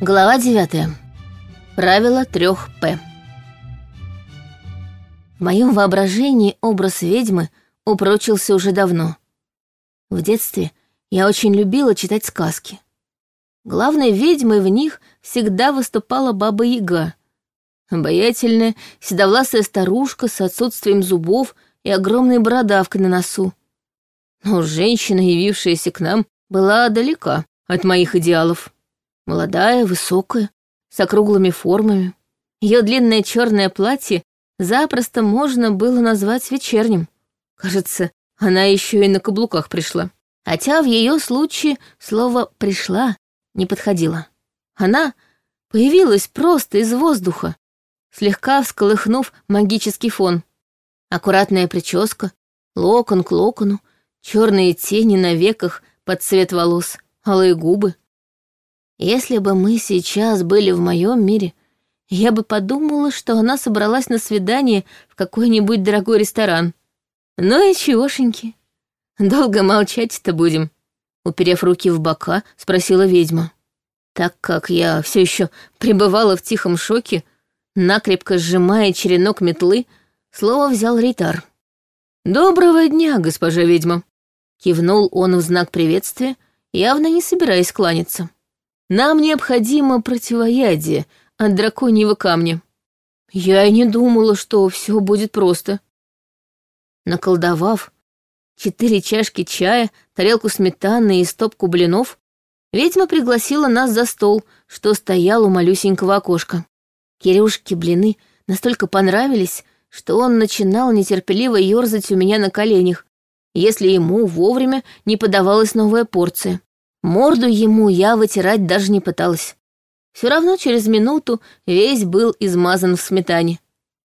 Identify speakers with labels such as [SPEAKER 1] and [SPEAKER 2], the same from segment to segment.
[SPEAKER 1] Глава 9. Правило трех П. В моем воображении образ ведьмы упрочился уже давно. В детстве я очень любила читать сказки. Главной ведьмой в них всегда выступала Баба Яга. Обаятельная, седовласая старушка с отсутствием зубов и огромной бородавкой на носу. Но женщина, явившаяся к нам, была далека от моих идеалов. Молодая, высокая, с округлыми формами. Ее длинное черное платье запросто можно было назвать вечерним. Кажется, она еще и на каблуках пришла. Хотя в ее случае слово «пришла» не подходило. Она появилась просто из воздуха, слегка всколыхнув магический фон. Аккуратная прическа, локон к локону, черные тени на веках под цвет волос, алые губы — если бы мы сейчас были в моем мире, я бы подумала, что она собралась на свидание в какой-нибудь дорогой ресторан. Ну и чегошеньки. Долго молчать-то будем, уперев руки в бока, спросила ведьма. Так как я все еще пребывала в тихом шоке, накрепко сжимая черенок метлы, слово взял Ритар. «Доброго дня, госпожа ведьма!» Кивнул он в знак приветствия, явно не собираясь кланяться. Нам необходимо противоядие а от драконьего камня. Я и не думала, что все будет просто. Наколдовав четыре чашки чая, тарелку сметаны и стопку блинов, ведьма пригласила нас за стол, что стоял у малюсенького окошка. Кирюшке блины настолько понравились, что он начинал нетерпеливо ерзать у меня на коленях, если ему вовремя не подавалась новая порция. Морду ему я вытирать даже не пыталась. Все равно через минуту весь был измазан в сметане.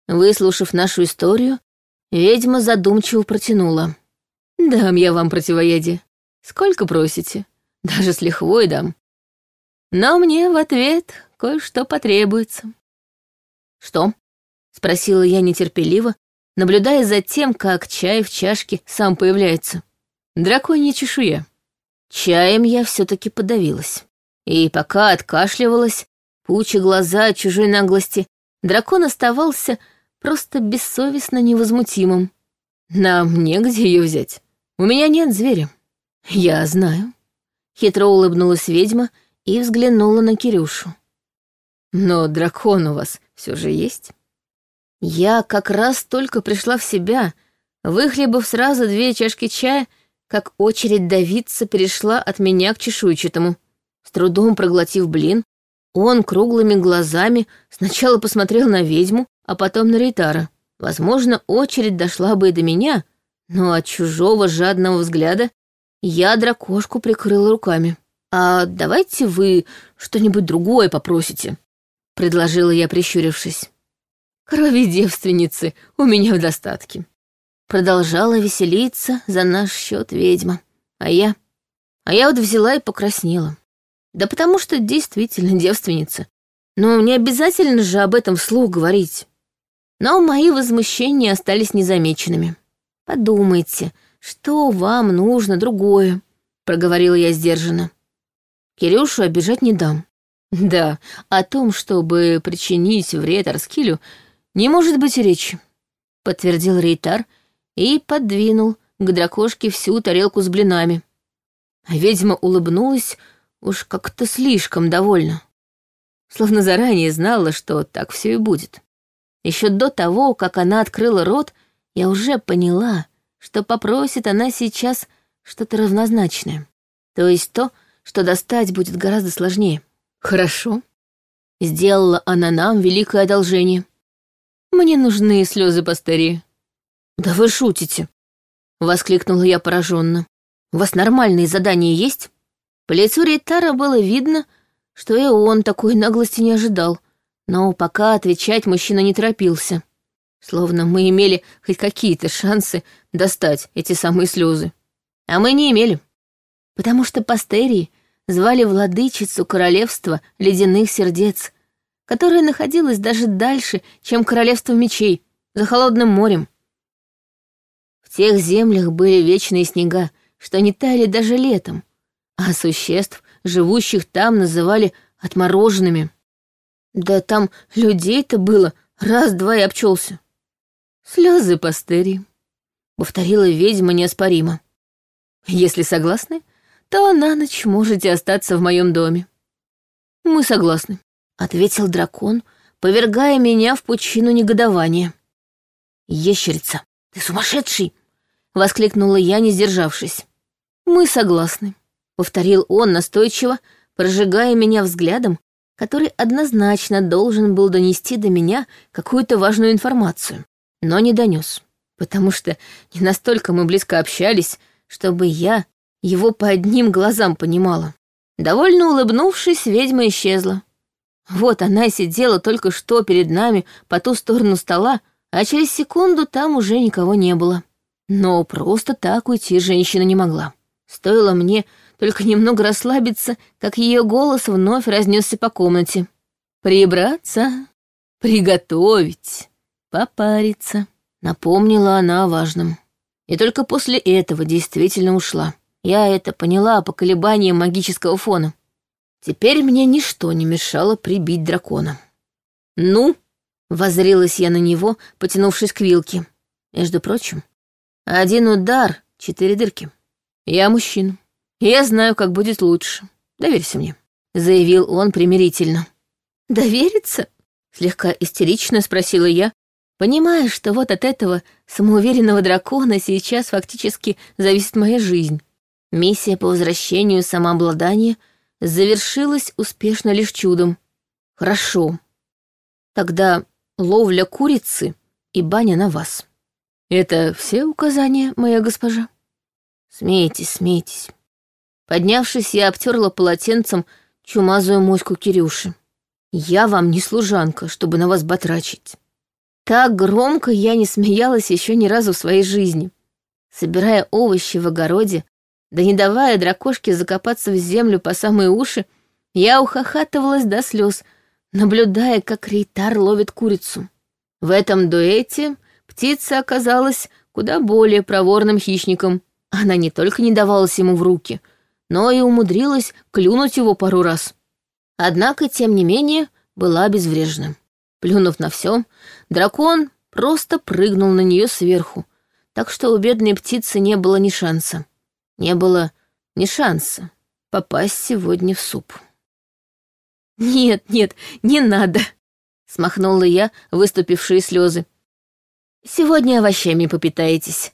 [SPEAKER 1] Выслушав нашу историю, ведьма задумчиво протянула. «Дам я вам противоядие. Сколько просите? Даже с лихвой дам. Но мне в ответ кое-что потребуется». «Что?» — спросила я нетерпеливо, наблюдая за тем, как чай в чашке сам появляется. «Драконья чешуя». Чаем я все-таки подавилась. И пока откашливалась, пучи глаза от чужой наглости, дракон оставался просто бессовестно невозмутимым. Нам негде ее взять. У меня нет зверя. Я знаю. Хитро улыбнулась ведьма и взглянула на Кирюшу. Но дракон у вас все же есть. Я как раз только пришла в себя, выхлебав сразу две чашки чая, как очередь давиться перешла от меня к чешуйчатому. С трудом проглотив блин, он круглыми глазами сначала посмотрел на ведьму, а потом на Рейтара. Возможно, очередь дошла бы и до меня, но от чужого жадного взгляда я дракошку прикрыла руками. «А давайте вы что-нибудь другое попросите», — предложила я, прищурившись. «Крови девственницы у меня в достатке». Продолжала веселиться за наш счет ведьма. А я... А я вот взяла и покраснела. Да потому что действительно девственница. Но не обязательно же об этом вслух говорить. Но мои возмущения остались незамеченными. Подумайте, что вам нужно другое, проговорила я сдержанно. Кирюшу обижать не дам. Да, о том, чтобы причинить вред Арскилю, не может быть речи, подтвердил Рейтар — и подвинул к дракошке всю тарелку с блинами. А ведьма улыбнулась уж как-то слишком довольна. Словно заранее знала, что так все и будет. Еще до того, как она открыла рот, я уже поняла, что попросит она сейчас что-то равнозначное. То есть то, что достать будет гораздо сложнее. Хорошо. Сделала она нам великое одолжение. Мне нужны слезы постарее. «Да вы шутите!» — воскликнула я пораженно. «У вас нормальные задания есть?» По лицу Рейтара было видно, что и он такой наглости не ожидал, но пока отвечать мужчина не торопился. Словно мы имели хоть какие-то шансы достать эти самые слезы. А мы не имели. Потому что Пастерии звали владычицу королевства ледяных сердец, которая находилась даже дальше, чем королевство мечей, за холодным морем. В тех землях были вечные снега, что не таяли даже летом, а существ, живущих там, называли отмороженными. Да там людей-то было, раз-два и обчелся. Слезы пастыри, повторила ведьма неоспоримо. Если согласны, то на ночь можете остаться в моем доме. Мы согласны, ответил дракон, повергая меня в пучину негодования. Ящерица, ты сумасшедший!» — воскликнула я, не сдержавшись. «Мы согласны», — повторил он настойчиво, прожигая меня взглядом, который однозначно должен был донести до меня какую-то важную информацию, но не донес, потому что не настолько мы близко общались, чтобы я его по одним глазам понимала. Довольно улыбнувшись, ведьма исчезла. Вот она сидела только что перед нами по ту сторону стола, а через секунду там уже никого не было. Но просто так уйти женщина не могла. Стоило мне только немного расслабиться, как ее голос вновь разнесся по комнате. «Прибраться, приготовить, попариться», — напомнила она о важном. И только после этого действительно ушла. Я это поняла по колебаниям магического фона. Теперь мне ничто не мешало прибить дракона. «Ну?» Возрилась я на него, потянувшись к вилке. Между прочим, один удар, четыре дырки. Я мужчина. Я знаю, как будет лучше. Доверься мне, заявил он примирительно. Довериться? Слегка истерично спросила я, понимая, что вот от этого самоуверенного дракона сейчас фактически зависит моя жизнь. Миссия по возвращению самообладания завершилась успешно лишь чудом. Хорошо. Тогда ловля курицы и баня на вас. Это все указания, моя госпожа? Смейтесь, смейтесь. Поднявшись, я обтерла полотенцем чумазую моську Кирюши. Я вам не служанка, чтобы на вас батрачить. Так громко я не смеялась еще ни разу в своей жизни. Собирая овощи в огороде, да не давая дракошке закопаться в землю по самые уши, я ухахатывалась до слез — наблюдая, как Рейтар ловит курицу. В этом дуэте птица оказалась куда более проворным хищником. Она не только не давалась ему в руки, но и умудрилась клюнуть его пару раз. Однако, тем не менее, была обезврежена. Плюнув на все, дракон просто прыгнул на нее сверху, так что у бедной птицы не было ни шанса. Не было ни шанса попасть сегодня в суп. «Нет, нет, не надо!» — смахнула я выступившие слезы. «Сегодня овощами попитаетесь.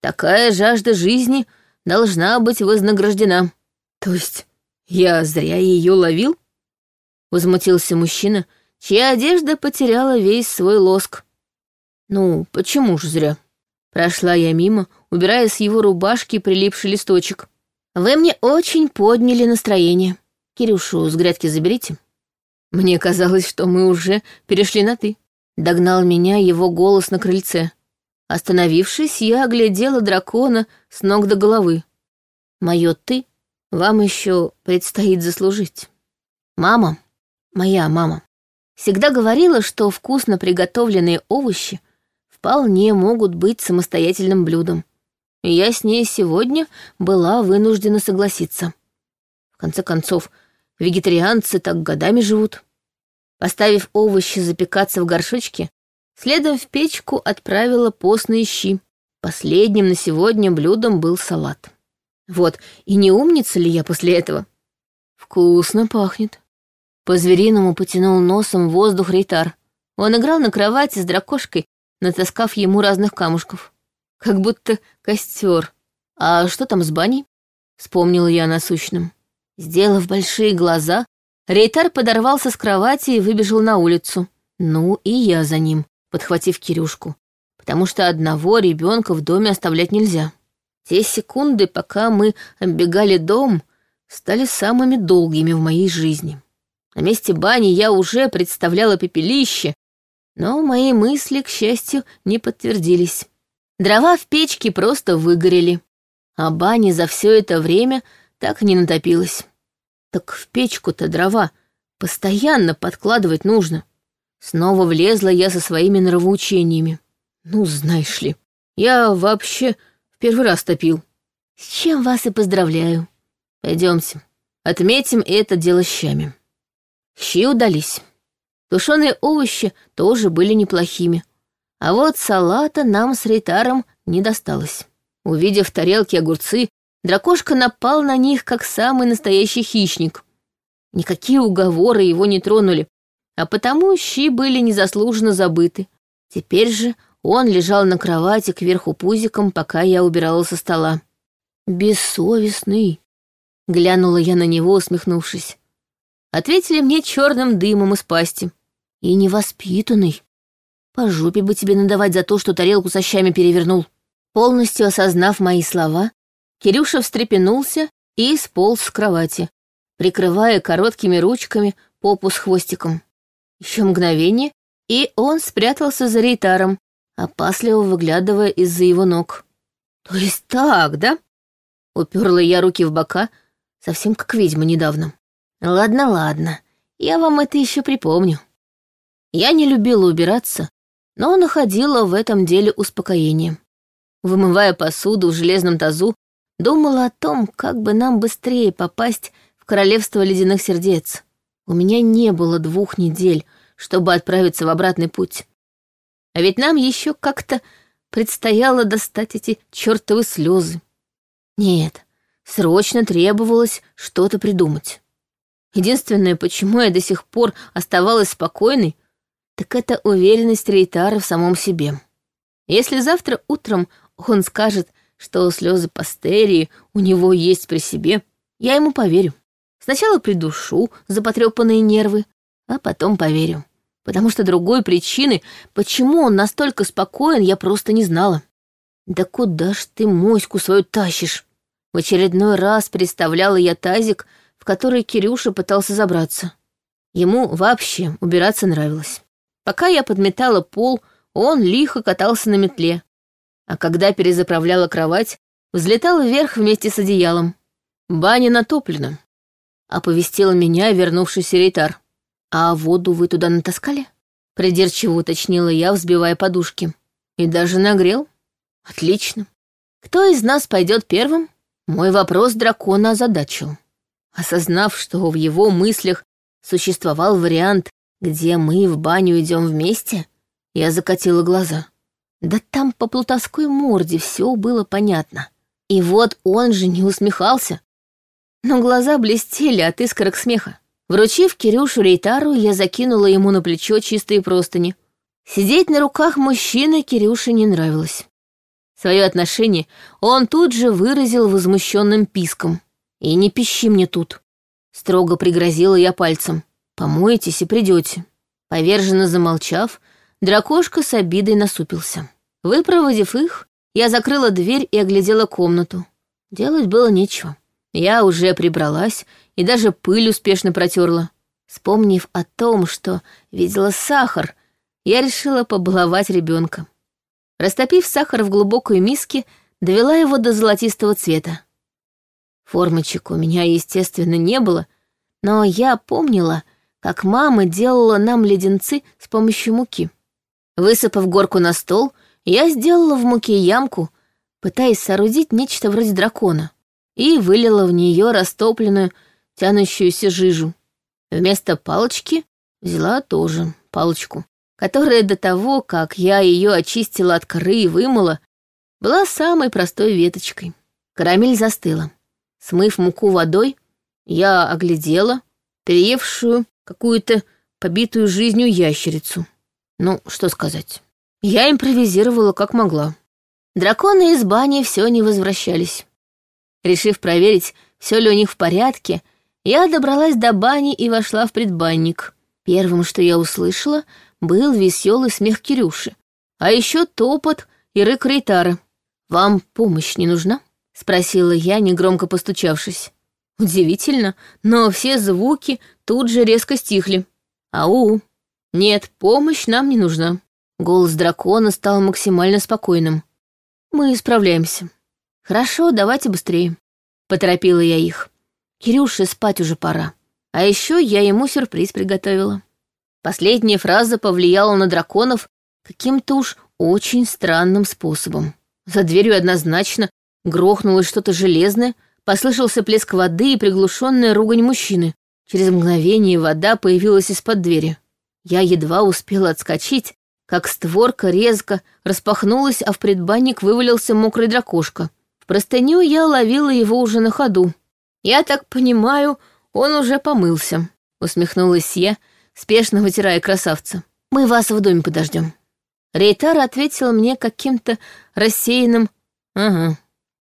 [SPEAKER 1] Такая жажда жизни должна быть вознаграждена». «То есть я зря ее ловил?» — возмутился мужчина, чья одежда потеряла весь свой лоск. «Ну, почему ж зря?» Прошла я мимо, убирая с его рубашки прилипший листочек. «Вы мне очень подняли настроение», Кирюшу с грядки заберите». Мне казалось, что мы уже перешли на «ты». Догнал меня его голос на крыльце. Остановившись, я оглядела дракона с ног до головы. Мое «ты» вам еще предстоит заслужить. Мама, моя мама, всегда говорила, что вкусно приготовленные овощи вполне могут быть самостоятельным блюдом. И я с ней сегодня была вынуждена согласиться. В конце концов, Вегетарианцы так годами живут. Поставив овощи запекаться в горшочке, следом в печку отправила постные щи. Последним на сегодня блюдом был салат. Вот, и не умница ли я после этого? Вкусно пахнет. По-звериному потянул носом воздух рейтар. Он играл на кровати с дракошкой, натаскав ему разных камушков. Как будто костер. А что там с баней? Вспомнила я насущным. Сделав большие глаза, Рейтар подорвался с кровати и выбежал на улицу. Ну и я за ним, подхватив Кирюшку, потому что одного ребенка в доме оставлять нельзя. Те секунды, пока мы оббегали дом, стали самыми долгими в моей жизни. На месте бани я уже представляла пепелище, но мои мысли, к счастью, не подтвердились. Дрова в печке просто выгорели, а бани за все это время — так и не натопилась. Так в печку-то дрова постоянно подкладывать нужно. Снова влезла я со своими нравоучениями. Ну, знаешь ли, я вообще в первый раз топил. С чем вас и поздравляю. Пойдемте, отметим это дело щами. Щи удались. Тушеные овощи тоже были неплохими. А вот салата нам с рейтаром не досталось. Увидев тарелки огурцы Дракошка напал на них, как самый настоящий хищник. Никакие уговоры его не тронули, а потому щи были незаслуженно забыты. Теперь же он лежал на кровати кверху пузиком, пока я убирала со стола. «Бессовестный!» — глянула я на него, усмехнувшись. Ответили мне черным дымом из пасти. «И невоспитанный!» По жопе бы тебе надавать за то, что тарелку со щами перевернул. Полностью осознав мои слова, Кирюша встрепенулся и сполз с кровати, прикрывая короткими ручками попу с хвостиком. Еще мгновение, и он спрятался за рейтаром, опасливо выглядывая из-за его ног. «То есть так, да?» Уперла я руки в бока, совсем как ведьма недавно. «Ладно, ладно, я вам это еще припомню». Я не любила убираться, но находила в этом деле успокоение. Вымывая посуду в железном тазу, Думала о том, как бы нам быстрее попасть в Королевство Ледяных Сердец. У меня не было двух недель, чтобы отправиться в обратный путь. А ведь нам еще как-то предстояло достать эти чертовы слезы. Нет, срочно требовалось что-то придумать. Единственное, почему я до сих пор оставалась спокойной, так это уверенность Рейтара в самом себе. Если завтра утром он скажет, что слезы пастерии у него есть при себе, я ему поверю. Сначала придушу за потрепанные нервы, а потом поверю. Потому что другой причины, почему он настолько спокоен, я просто не знала. Да куда ж ты моську свою тащишь? В очередной раз представляла я тазик, в который Кирюша пытался забраться. Ему вообще убираться нравилось. Пока я подметала пол, он лихо катался на метле, а когда перезаправляла кровать, взлетал вверх вместе с одеялом. «Баня натоплена», — оповестила меня вернувшийся рейтар. «А воду вы туда натаскали?» — придирчиво уточнила я, взбивая подушки. «И даже нагрел?» «Отлично. Кто из нас пойдет первым?» Мой вопрос дракона озадачил. Осознав, что в его мыслях существовал вариант, где мы в баню идем вместе, я закатила глаза. Да там по плутовской морде все было понятно. И вот он же не усмехался. Но глаза блестели от искорок смеха. Вручив Кирюшу Рейтару, я закинула ему на плечо чистые простыни. Сидеть на руках мужчины Кирюше не нравилось. Свое отношение он тут же выразил возмущенным писком. «И не пищи мне тут!» Строго пригрозила я пальцем. «Помоетесь и придете». Поверженно замолчав, Дракошка с обидой насупился. Выпроводив их, я закрыла дверь и оглядела комнату. Делать было нечего. Я уже прибралась и даже пыль успешно протерла. Вспомнив о том, что видела сахар, я решила побаловать ребенка. Растопив сахар в глубокой миске, довела его до золотистого цвета. Формочек у меня, естественно, не было, но я помнила, как мама делала нам леденцы с помощью муки. Высыпав горку на стол, я сделала в муке ямку, пытаясь соорудить нечто вроде дракона, и вылила в нее растопленную, тянущуюся жижу. Вместо палочки взяла тоже палочку, которая до того, как я ее очистила от коры и вымыла, была самой простой веточкой. Карамель застыла. Смыв муку водой, я оглядела переевшую какую-то побитую жизнью ящерицу. Ну, что сказать. Я импровизировала как могла. Драконы из бани все не возвращались. Решив проверить, все ли у них в порядке, я добралась до бани и вошла в предбанник. Первым, что я услышала, был веселый смех Кирюши, а еще топот и рык Рейтара. «Вам помощь не нужна?» — спросила я, негромко постучавшись. Удивительно, но все звуки тут же резко стихли. «Ау!» «Нет, помощь нам не нужна». Голос дракона стал максимально спокойным. «Мы исправляемся. «Хорошо, давайте быстрее», — поторопила я их. «Кирюше спать уже пора. А еще я ему сюрприз приготовила». Последняя фраза повлияла на драконов каким-то уж очень странным способом. За дверью однозначно грохнулось что-то железное, послышался плеск воды и приглушенная ругань мужчины. Через мгновение вода появилась из-под двери. Я едва успела отскочить, как створка резко распахнулась, а в предбанник вывалился мокрый дракошка. В простыню я ловила его уже на ходу. «Я так понимаю, он уже помылся», — усмехнулась я, спешно вытирая красавца. «Мы вас в доме подождем». Рейтар ответил мне каким-то рассеянным «Ага».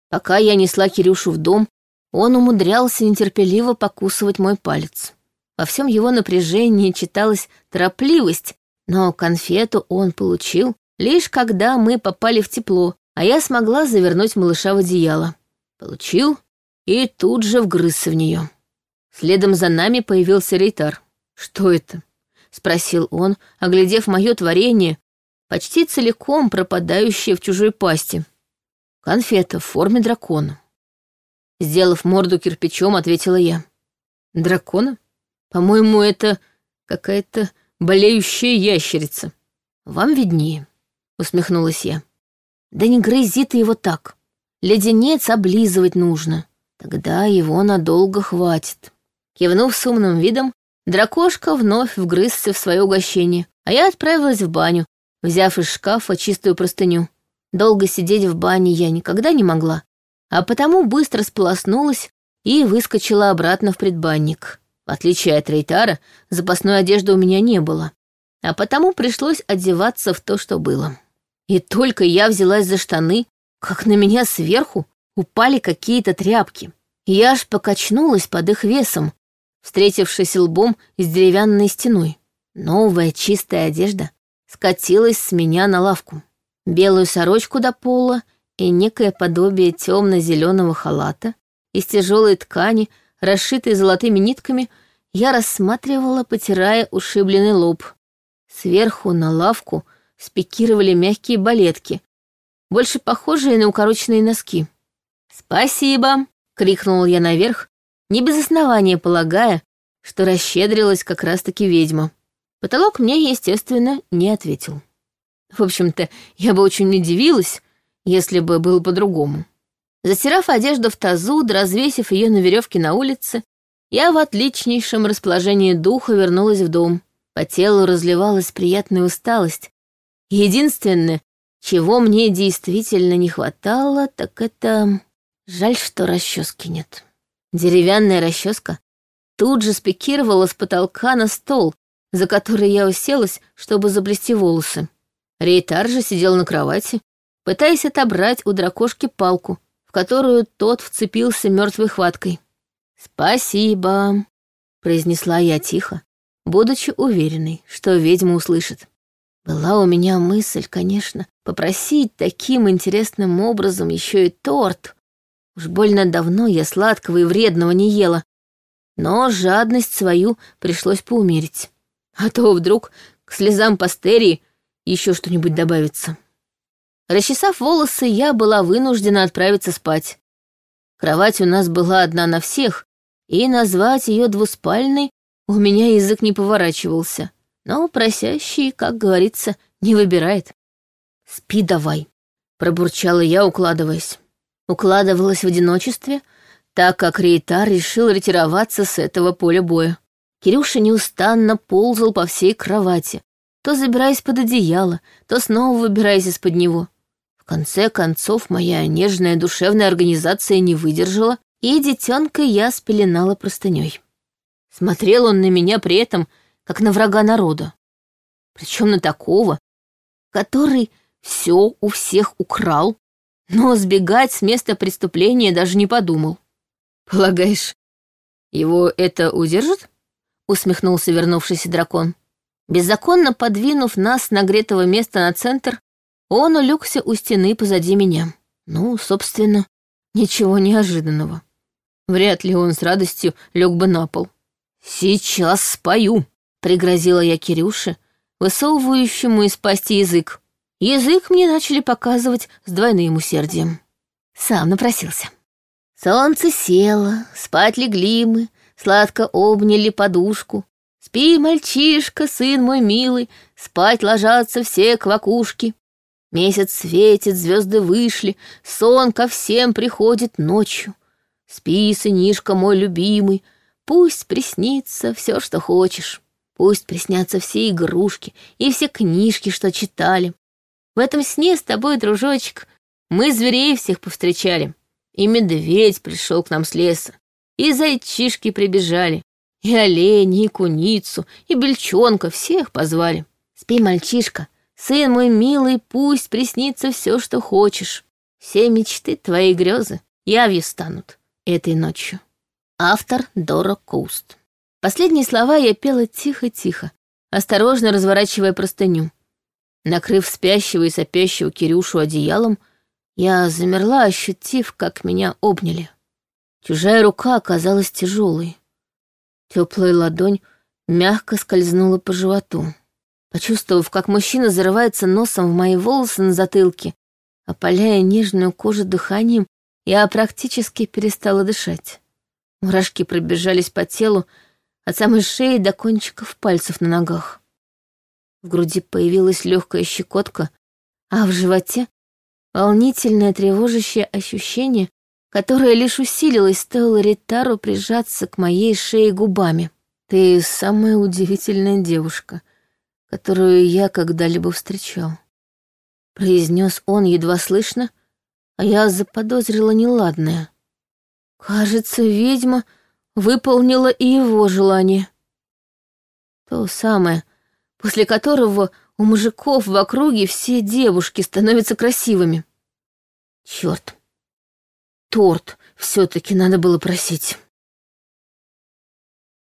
[SPEAKER 1] Пока я несла Кирюшу в дом, он умудрялся нетерпеливо покусывать мой палец. Во всем его напряжении читалась торопливость, но конфету он получил лишь когда мы попали в тепло, а я смогла завернуть малыша в одеяло. Получил и тут же вгрызся в нее. Следом за нами появился рейтар. «Что это?» — спросил он, оглядев мое творение, почти целиком пропадающее в чужой пасти. «Конфета в форме дракона». Сделав морду кирпичом, ответила я. «Дракона?» По-моему, это какая-то болеющая ящерица. Вам виднее, усмехнулась я. Да не грызи ты его так. Леденец облизывать нужно. Тогда его надолго хватит. Кивнув с умным видом, дракошка вновь вгрызся в свое угощение, а я отправилась в баню, взяв из шкафа чистую простыню. Долго сидеть в бане я никогда не могла, а потому быстро сполоснулась и выскочила обратно в предбанник в отличие от Рейтара, запасной одежды у меня не было, а потому пришлось одеваться в то, что было. И только я взялась за штаны, как на меня сверху упали какие-то тряпки. Я аж покачнулась под их весом, встретившись лбом с деревянной стеной. Новая чистая одежда скатилась с меня на лавку. Белую сорочку до пола и некое подобие темно-зеленого халата из тяжелой ткани, расшитой золотыми нитками, я рассматривала, потирая ушибленный лоб. Сверху на лавку спикировали мягкие балетки, больше похожие на укороченные носки. «Спасибо!» — крикнул я наверх, не без основания полагая, что расщедрилась как раз-таки ведьма. Потолок мне, естественно, не ответил. В общем-то, я бы очень удивилась, если бы было по-другому. Затирав одежду в тазу, развесив ее на веревке на улице, я в отличнейшем расположении духа вернулась в дом. По телу разливалась приятная усталость. Единственное, чего мне действительно не хватало, так это... Жаль, что расчески нет. Деревянная расческа тут же спикировала с потолка на стол, за который я уселась, чтобы заблести волосы. Рейтар же сидел на кровати, пытаясь отобрать у дракошки палку, в которую тот вцепился мертвой хваткой. «Спасибо», — произнесла я тихо, будучи уверенной, что ведьма услышит. Была у меня мысль, конечно, попросить таким интересным образом еще и торт. Уж больно давно я сладкого и вредного не ела, но жадность свою пришлось поумерить. А то вдруг к слезам пастерии еще что-нибудь добавится. Расчесав волосы, я была вынуждена отправиться спать. Кровать у нас была одна на всех, и назвать ее двуспальной у меня язык не поворачивался. Но просящий, как говорится, не выбирает. «Спи давай», — пробурчала я, укладываясь. Укладывалась в одиночестве, так как Рейтар решил ретироваться с этого поля боя. Кирюша неустанно ползал по всей кровати, то забираясь под одеяло, то снова выбираясь из-под него. В конце концов, моя нежная душевная организация не выдержала и детенка я спеленала простыней. Смотрел он на меня при этом, как на врага народа. Причем на такого, который все у всех украл, но сбегать с места преступления даже не подумал. «Полагаешь, его это удержит?» — усмехнулся вернувшийся дракон. Беззаконно подвинув нас с нагретого места на центр, он улегся у стены позади меня. Ну, собственно, ничего неожиданного. Вряд ли он с радостью лег бы на пол. «Сейчас спою», — пригрозила я Кирюше, высовывающему из пасти язык. Язык мне начали показывать с двойным усердием. Сам напросился. Солнце село, спать легли мы, сладко обняли подушку. Спи, мальчишка, сын мой милый, спать ложатся все квакушки. Месяц светит, звезды вышли, сон ко всем приходит ночью. Спи, сынишка мой любимый, пусть приснится все, что хочешь. Пусть приснятся все игрушки и все книжки, что читали. В этом сне с тобой, дружочек, мы зверей всех повстречали. И медведь пришел к нам с леса, и зайчишки прибежали, и олени, и куницу, и бельчонка всех позвали. Спи, мальчишка, сын мой милый, пусть приснится все, что хочешь. Все мечты твои грезы явью станут этой ночью. Автор Дора Коуст. Последние слова я пела тихо-тихо, осторожно разворачивая простыню. Накрыв спящего и сопящего Кирюшу одеялом, я замерла, ощутив, как меня обняли. Чужая рука оказалась тяжелой. Теплая ладонь мягко скользнула по животу. Почувствовав, как мужчина зарывается носом в мои волосы на затылке, опаляя нежную кожу дыханием, я практически перестала дышать. Мурашки пробежались по телу от самой шеи до кончиков пальцев на ногах. В груди появилась легкая щекотка, а в животе — волнительное тревожащее ощущение, которое лишь усилилось, стоило Ритару прижаться к моей шее губами. «Ты самая удивительная девушка, которую я когда-либо встречал», — произнес он едва слышно — а я заподозрила неладное. Кажется, ведьма выполнила и его желание. То самое, после которого у мужиков в округе все девушки становятся красивыми. Черт, торт все-таки надо было просить.